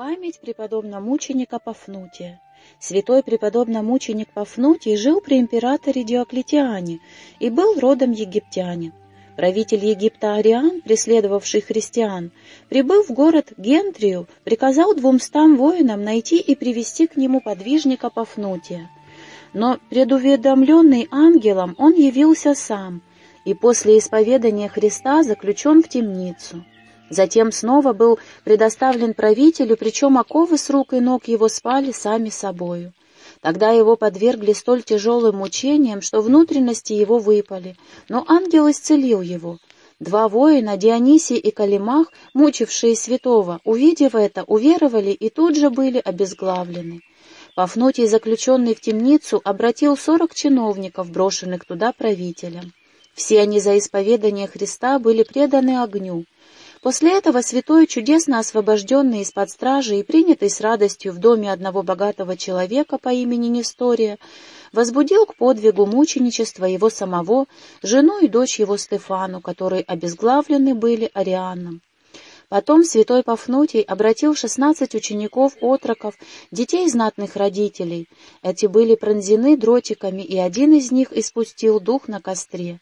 Память преподобно-мученика Пафнутия. Святой преподобно-мученик Пафнутий жил при императоре Диоклетиане и был родом египтянин. Правитель Египта Ариан, преследовавший христиан, прибыв в город Гентрию, приказал двумстам воинам найти и привести к нему подвижника Пафнутия. Но, предуведомленный ангелом, он явился сам, и после исповедания Христа заключен в темницу. Затем снова был предоставлен правителю, причем оковы с рук и ног его спали сами собою. Тогда его подвергли столь тяжелым мучениям, что внутренности его выпали, но ангел исцелил его. Два воина, Дионисий и Калимах, мучившие святого, увидев это, уверовали и тут же были обезглавлены. Пафнутий, заключенный в темницу, обратил сорок чиновников, брошенных туда правителем. Все они за исповедание Христа были преданы огню. После этого святой, чудесно освобожденный из-под стражи и принятый с радостью в доме одного богатого человека по имени Нестория, возбудил к подвигу мученичества его самого, жену и дочь его Стефану, которые обезглавлены были Арианом. Потом святой Пафнутий обратил шестнадцать учеников-отроков, детей знатных родителей. Эти были пронзены дротиками, и один из них испустил дух на костре.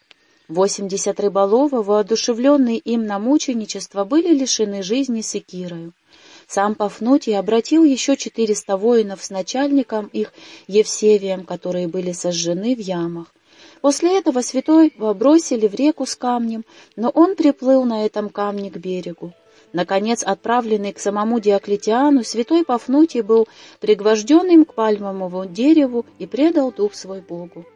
Восемьдесят рыболова, воодушевленные им на мученичество, были лишены жизни секирою. Сам Пафнутий обратил еще четыреста воинов с начальником их Евсевием, которые были сожжены в ямах. После этого святой бросили в реку с камнем, но он приплыл на этом камне к берегу. Наконец, отправленный к самому Диоклетиану, святой Пафнутий был пригвожден им к пальмовому дереву и предал дух свой Богу.